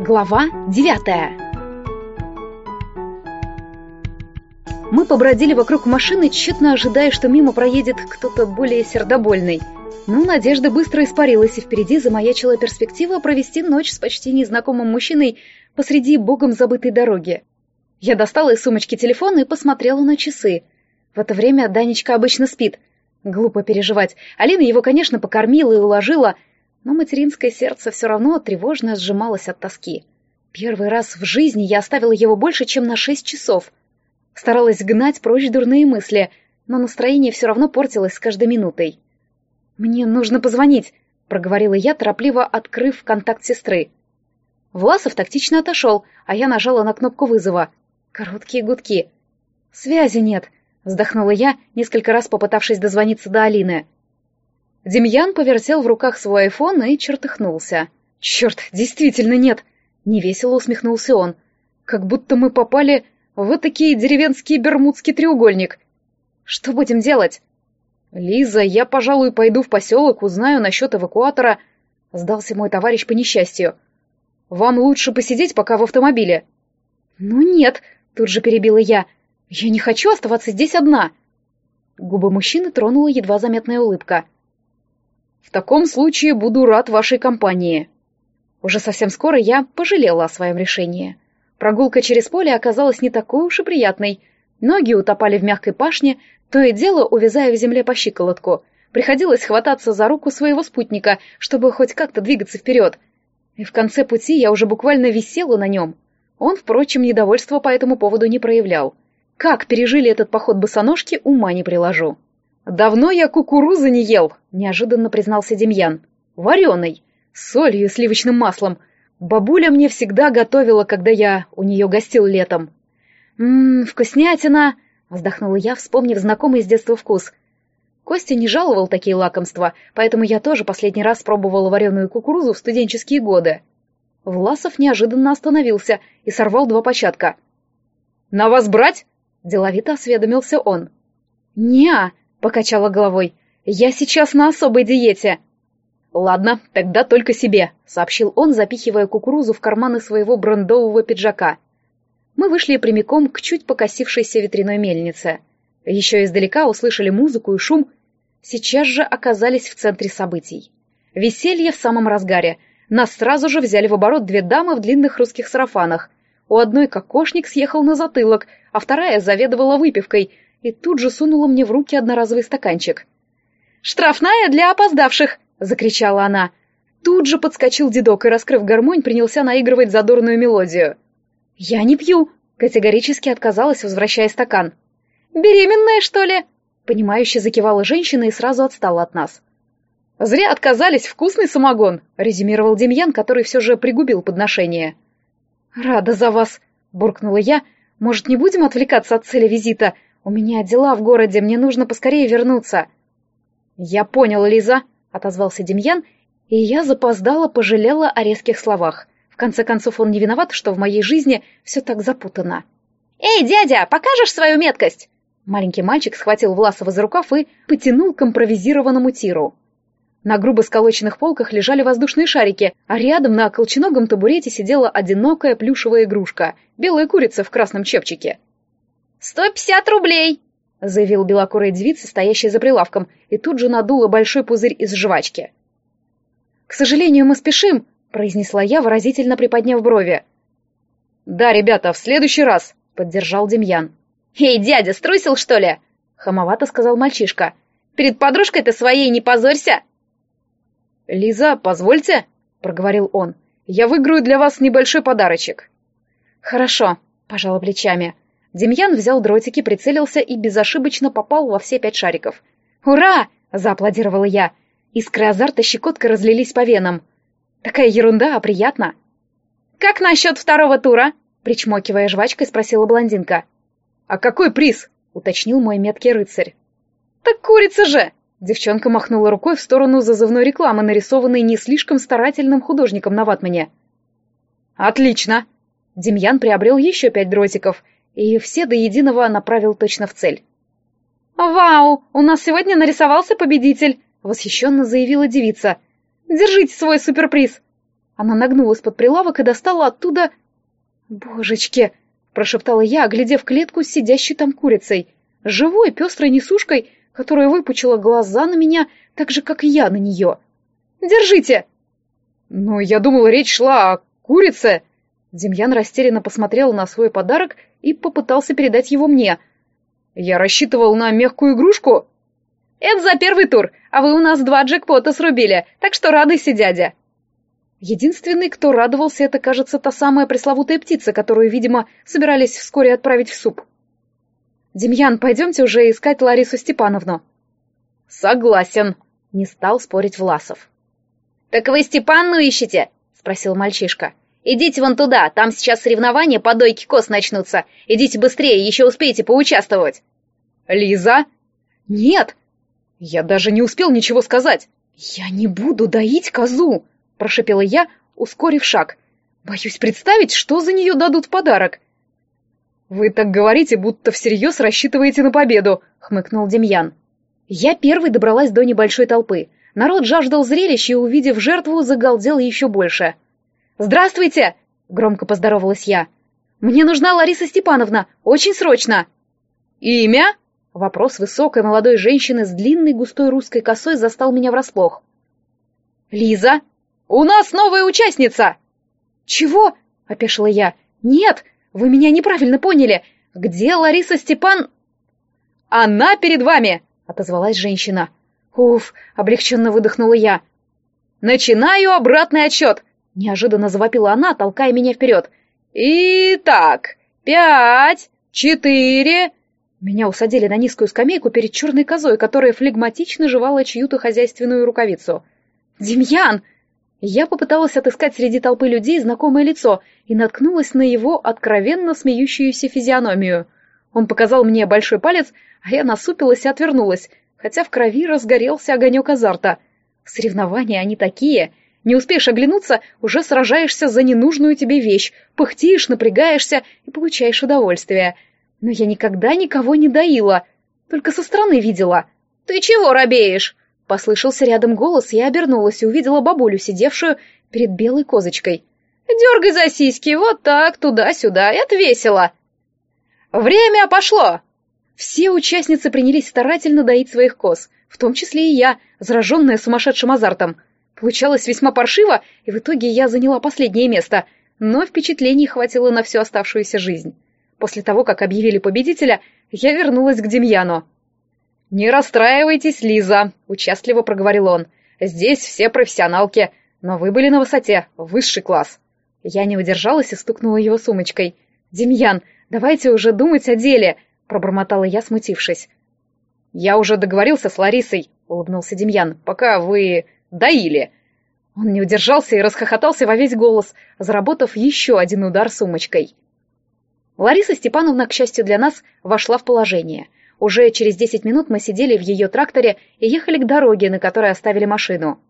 Глава девятая Мы побродили вокруг машины, тщетно ожидая, что мимо проедет кто-то более сердобольный. Но надежда быстро испарилась, и впереди замаячила перспектива провести ночь с почти незнакомым мужчиной посреди богом забытой дороги. Я достала из сумочки телефон и посмотрела на часы. В это время Данечка обычно спит. Глупо переживать. Алина его, конечно, покормила и уложила, но материнское сердце все равно тревожно сжималось от тоски. Первый раз в жизни я оставила его больше, чем на шесть часов. Старалась гнать прочь дурные мысли, но настроение все равно портилось с каждой минутой. «Мне нужно позвонить», — проговорила я, торопливо открыв контакт сестры. Власов тактично отошел, а я нажала на кнопку вызова. Короткие гудки. «Связи нет», — вздохнула я, несколько раз попытавшись дозвониться до Алины. Демьян повертел в руках свой айфон и чертыхнулся. «Черт, действительно нет!» — невесело усмехнулся он. «Как будто мы попали в такие деревенский бермудский треугольник. Что будем делать?» «Лиза, я, пожалуй, пойду в поселок, узнаю насчет эвакуатора», — сдался мой товарищ по несчастью. «Вам лучше посидеть пока в автомобиле». «Ну нет», — тут же перебила я, — «я не хочу оставаться здесь одна». Губы мужчины тронула едва заметная улыбка — в таком случае буду рад вашей компании. Уже совсем скоро я пожалела о своем решении. Прогулка через поле оказалась не такой уж и приятной. Ноги утопали в мягкой пашне, то и дело увязая в земле по щиколотку. Приходилось хвататься за руку своего спутника, чтобы хоть как-то двигаться вперед. И в конце пути я уже буквально висела на нем. Он, впрочем, недовольства по этому поводу не проявлял. Как пережили этот поход босоножки, ума не приложу. «Давно я кукурузы не ел», — неожиданно признался Демьян. «Вареный, с солью и сливочным маслом. Бабуля мне всегда готовила, когда я у нее гостил летом». «Ммм, вкуснятина!» — вздохнула я, вспомнив знакомый с детства вкус. Костя не жаловал такие лакомства, поэтому я тоже последний раз пробовала вареную кукурузу в студенческие годы. Власов неожиданно остановился и сорвал два початка. «На вас брать?» — деловито осведомился он. «Не-а!» — покачала головой. «Я сейчас на особой диете». «Ладно, тогда только себе», — сообщил он, запихивая кукурузу в карманы своего брендового пиджака. Мы вышли прямиком к чуть покосившейся ветряной мельнице. Еще издалека услышали музыку и шум. Сейчас же оказались в центре событий. Веселье в самом разгаре. Нас сразу же взяли в оборот две дамы в длинных русских сарафанах. У одной кокошник съехал на затылок, а вторая заведовала выпивкой — и тут же сунула мне в руки одноразовый стаканчик. «Штрафная для опоздавших!» — закричала она. Тут же подскочил дедок и, раскрыв гармонь, принялся наигрывать задорную мелодию. «Я не пью!» — категорически отказалась, возвращая стакан. «Беременная, что ли?» — понимающе закивала женщина и сразу отстала от нас. «Зря отказались, вкусный самогон!» — резюмировал Демьян, который все же пригубил подношение. «Рада за вас!» — буркнула я. «Может, не будем отвлекаться от цели визита? «У меня дела в городе, мне нужно поскорее вернуться». «Я понял, Лиза», — отозвался Демьян, и я запоздала, пожалела о резких словах. В конце концов, он не виноват, что в моей жизни все так запутано. «Эй, дядя, покажешь свою меткость?» Маленький мальчик схватил Власова за рукав и потянул к импровизированному тиру. На грубо сколоченных полках лежали воздушные шарики, а рядом на колченогом табурете сидела одинокая плюшевая игрушка — белая курица в красном чепчике. «Сто пятьдесят рублей!» — заявил белокурая девица, стоящая за прилавком, и тут же надула большой пузырь из жвачки. «К сожалению, мы спешим», — произнесла я, выразительно приподняв брови. «Да, ребята, в следующий раз», — поддержал Демьян. «Эй, дядя, струсил, что ли?» — хамовато сказал мальчишка. «Перед подружкой-то своей не позорься!» «Лиза, позвольте», — проговорил он. «Я выиграю для вас небольшой подарочек». «Хорошо», — пожала плечами. Демьян взял дротики, прицелился и безошибочно попал во все пять шариков. «Ура!» — зааплодировала я. Искры азарта щекоткой разлились по венам. «Такая ерунда, а приятно!» «Как насчет второго тура?» — причмокивая жвачкой, спросила блондинка. «А какой приз?» — уточнил мой меткий рыцарь. «Так курица же!» Девчонка махнула рукой в сторону зазывной рекламы, нарисованной не слишком старательным художником на ватмане. «Отлично!» Демьян приобрел еще пять дротиков и все до единого направил точно в цель. «Вау! У нас сегодня нарисовался победитель!» — восхищенно заявила девица. «Держите свой суперприз!» Она нагнулась под прилавок и достала оттуда... «Божечки!» — прошептала я, оглядев клетку с сидящей там курицей. Живой, пестрой несушкой, которая выпучила глаза на меня, так же, как и я на нее. «Держите!» «Ну, я думала, речь шла о курице!» Демьян растерянно посмотрел на свой подарок и попытался передать его мне. «Я рассчитывал на мягкую игрушку?» «Это за первый тур, а вы у нас два джекпота срубили, так что радуйся, дядя!» Единственный, кто радовался, это, кажется, та самая пресловутая птица, которую, видимо, собирались вскоре отправить в суп. «Демьян, пойдемте уже искать Ларису Степановну». «Согласен», — не стал спорить Власов. «Так вы Степанну ищете?» — спросил мальчишка. «Идите вон туда, там сейчас соревнования по дойке коз начнутся. Идите быстрее, еще успеете поучаствовать». «Лиза?» «Нет!» «Я даже не успел ничего сказать». «Я не буду доить козу!» прошипела я, ускорив шаг. Боюсь представить, что за нее дадут в подарок. Вы так говорите, будто всерьез рассчитываете на победу, хмыкнул Демьян. Я первой добралась до небольшой толпы. Народ жаждал зрелища и, увидев жертву, загалдел еще больше. «Здравствуйте!» — громко поздоровалась я. «Мне нужна Лариса Степановна, очень срочно!» «Имя?» — вопрос высокой молодой женщины с длинной густой русской косой застал меня врасплох. «Лиза!» «У нас новая участница!» «Чего?» — опешила я. «Нет, вы меня неправильно поняли. Где Лариса Степан...» «Она перед вами!» — отозвалась женщина. «Уф!» — облегченно выдохнула я. «Начинаю обратный отсчет!» — неожиданно завопила она, толкая меня вперед. «Итак, пять, четыре...» Меня усадили на низкую скамейку перед черной козой, которая флегматично жевала чью-то хозяйственную рукавицу. «Демьян!» Я попыталась отыскать среди толпы людей знакомое лицо и наткнулась на его откровенно смеющуюся физиономию. Он показал мне большой палец, а я насупилась и отвернулась, хотя в крови разгорелся огонек азарта. Соревнования они такие. Не успеешь оглянуться, уже сражаешься за ненужную тебе вещь, пыхтишь, напрягаешься и получаешь удовольствие. Но я никогда никого не доила, только со стороны видела. «Ты чего робеешь?» Послышался рядом голос, я обернулась и увидела бабулю, сидевшую перед белой козочкой. «Дергай за сиськи, вот так, туда-сюда, это весело!» «Время пошло!» Все участницы принялись старательно доить своих коз, в том числе и я, зараженная сумасшедшим азартом. Получалось весьма паршиво, и в итоге я заняла последнее место, но впечатлений хватило на всю оставшуюся жизнь. После того, как объявили победителя, я вернулась к Демьяну. «Не расстраивайтесь, Лиза», — участливо проговорил он. «Здесь все профессионалки, но вы были на высоте, высший класс». Я не удержалась и стукнула его сумочкой. «Демьян, давайте уже думать о деле», — пробормотала я, смутившись. «Я уже договорился с Ларисой», — улыбнулся Демьян, — «пока вы доили». Он не удержался и расхохотался во весь голос, заработав еще один удар сумочкой. Лариса Степановна, к счастью для нас, вошла в положение — уже через десять минут мы сидели в ее тракторе и ехали к дороге, на которой оставили машину.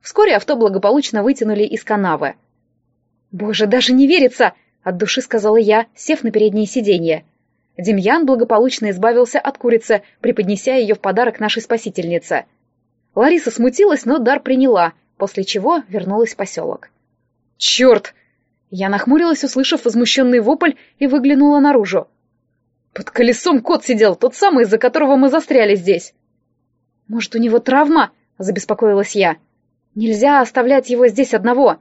Вскоре авто благополучно вытянули из канавы. «Боже, даже не верится!» — от души сказала я, сев на переднее сиденье. Демьян благополучно избавился от курицы, преподнеся ее в подарок нашей спасительнице. Лариса смутилась, но дар приняла, после чего вернулась в поселок. «Черт!» Я нахмурилась, услышав возмущенный вопль, и выглянула наружу. Под колесом кот сидел, тот самый, из-за которого мы застряли здесь. Может, у него травма? Забеспокоилась я. Нельзя оставлять его здесь одного.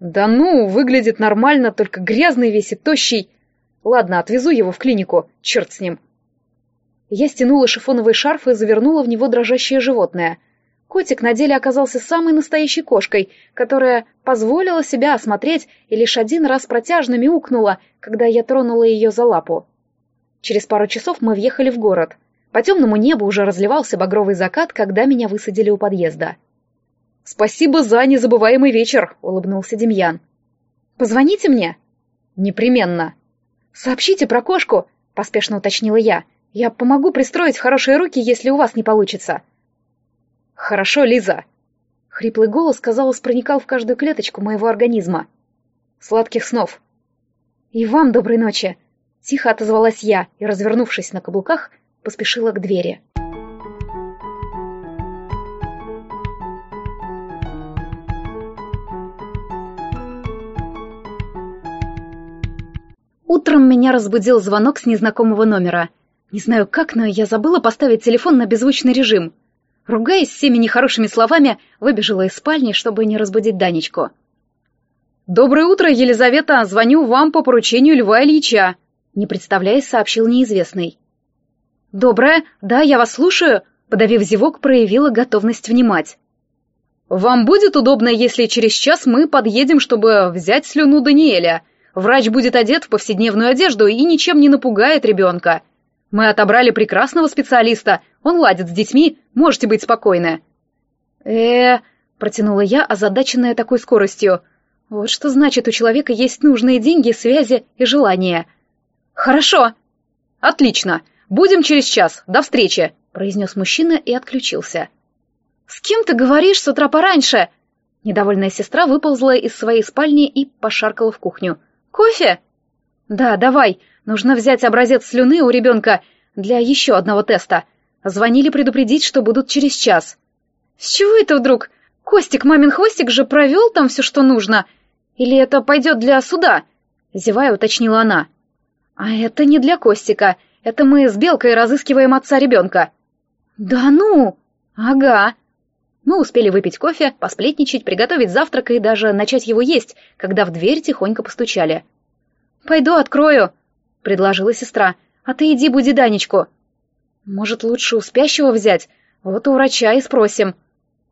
Да ну, выглядит нормально, только грязный весь и тощий. Ладно, отвезу его в клинику, черт с ним. Я стянула шифоновый шарф и завернула в него дрожащее животное. Котик на деле оказался самой настоящей кошкой, которая позволила себя осмотреть и лишь один раз протяжно мяукнула, когда я тронула ее за лапу. Через пару часов мы въехали в город. По темному небу уже разливался багровый закат, когда меня высадили у подъезда. «Спасибо за незабываемый вечер», — улыбнулся Демьян. «Позвоните мне?» «Непременно». «Сообщите про кошку», — поспешно уточнила я. Я помогу пристроить в хорошие руки, если у вас не получится. Хорошо, Лиза. Хриплый голос, казалось, проникал в каждую клеточку моего организма. Сладких снов. И вам доброй ночи. Тихо отозвалась я и, развернувшись на каблуках, поспешила к двери. Утром меня разбудил звонок с незнакомого номера. Не знаю как, но я забыла поставить телефон на беззвучный режим. Ругаясь всеми нехорошими словами, выбежала из спальни, чтобы не разбудить Данечку. «Доброе утро, Елизавета! Звоню вам по поручению Льва Ильича!» Не представляясь, сообщил неизвестный. «Доброе! Да, я вас слушаю!» Подавив зевок, проявила готовность внимать. «Вам будет удобно, если через час мы подъедем, чтобы взять слюну Даниэля?» Врач будет одет в повседневную одежду и ничем не напугает ребенка. Мы отобрали прекрасного специалиста, он ладит с детьми, можете быть спокойны». «Э-э-э», протянула я, озадаченная такой скоростью. «Вот что значит, у человека есть нужные деньги, связи и желания». «Хорошо». «Отлично. Будем через час. До встречи», — произнес мужчина и отключился. «С кем ты говоришь с утра пораньше?» Недовольная сестра выползла из своей спальни и пошаркала в кухню. Кофе? Да, давай. Нужно взять образец слюны у ребенка для еще одного теста. Звонили предупредить, что будут через час. С чего это вдруг? Костик, мамин хвостик же провел там все, что нужно. Или это пойдет для суда? Зевая, уточнила она. А это не для Костика. Это мы с Белкой разыскиваем отца ребенка. Да ну? Ага. Мы успели выпить кофе, посплетничать, приготовить завтрак и даже начать его есть, когда в дверь тихонько постучали. «Пойду открою», — предложила сестра. «А ты иди буди Данечку». «Может, лучше у спящего взять? Вот у врача и спросим».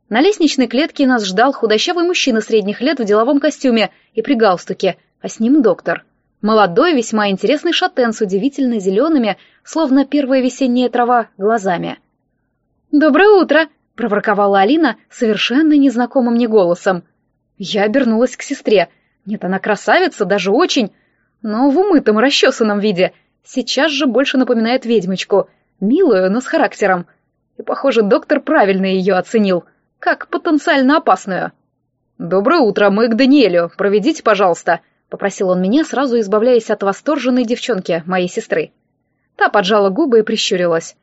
На лестничной клетке нас ждал худощавый мужчина средних лет в деловом костюме и при галстуке, а с ним доктор. Молодой, весьма интересный шатен с удивительно зелеными, словно первая весенняя трава, глазами. «Доброе утро!» — проворковала Алина совершенно незнакомым мне голосом. Я обернулась к сестре. Нет, она красавица, даже очень, но в умытом расчесанном виде. Сейчас же больше напоминает ведьмочку. Милую, но с характером. И, похоже, доктор правильно ее оценил. Как потенциально опасную. «Доброе утро, мы к Даниэлю. Проведите, пожалуйста», — попросил он меня, сразу избавляясь от восторженной девчонки, моей сестры. Та поджала губы и прищурилась.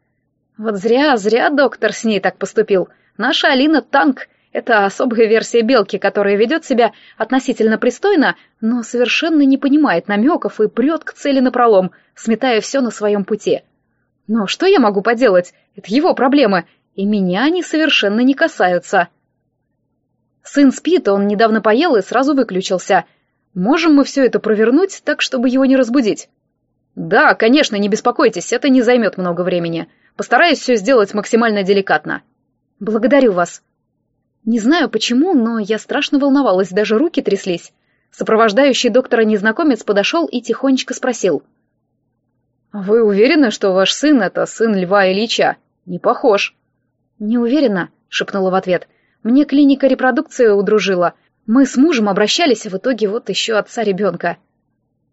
Вот зря, зря доктор с ней так поступил. Наша Алина — танк. Это особая версия белки, которая ведет себя относительно пристойно, но совершенно не понимает намеков и прет к цели напролом, сметая все на своем пути. Но что я могу поделать? Это его проблемы, и меня они совершенно не касаются. Сын спит, он недавно поел и сразу выключился. Можем мы все это провернуть так, чтобы его не разбудить? Да, конечно, не беспокойтесь, это не займет много времени. Постараюсь все сделать максимально деликатно. Благодарю вас. Не знаю почему, но я страшно волновалась, даже руки тряслись. Сопровождающий доктора незнакомец подошел и тихонечко спросил. «Вы уверены, что ваш сын — это сын Льва Ильича? Не похож». «Не уверена», — шепнула в ответ. «Мне клиника репродукции удружила. Мы с мужем обращались, а в итоге вот еще отца ребенка».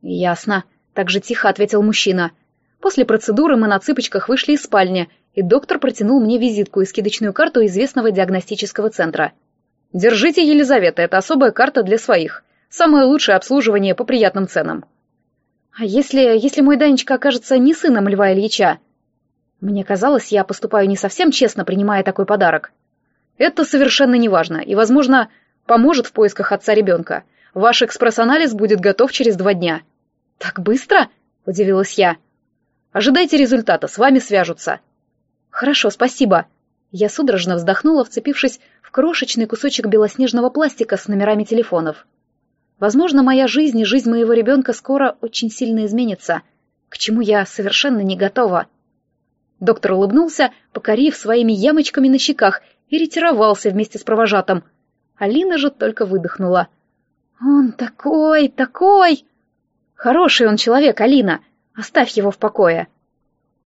«Ясно», — так же тихо ответил мужчина. После процедуры мы на цыпочках вышли из спальни, и доктор протянул мне визитку и скидочную карту известного диагностического центра. «Держите, Елизавета, это особая карта для своих. Самое лучшее обслуживание по приятным ценам». «А если... если мой Данечка окажется не сыном Льва Ильича?» Мне казалось, я поступаю не совсем честно, принимая такой подарок. Это совершенно неважно, и, возможно, поможет в поисках отца ребенка. Ваш экспресс-анализ будет готов через два дня. «Так быстро?» — удивилась я. Ожидайте результата, с вами свяжутся». «Хорошо, спасибо». Я судорожно вздохнула, вцепившись в крошечный кусочек белоснежного пластика с номерами телефонов. Возможно, моя жизнь и жизнь моего ребенка скоро очень сильно изменится, к чему я совершенно не готова. Доктор улыбнулся, покорив своими ямочками на щеках, и ретировался вместе с провожатым. Алина же только выдохнула. «Он такой, такой!» «Хороший он человек, Алина!» Оставь его в покое.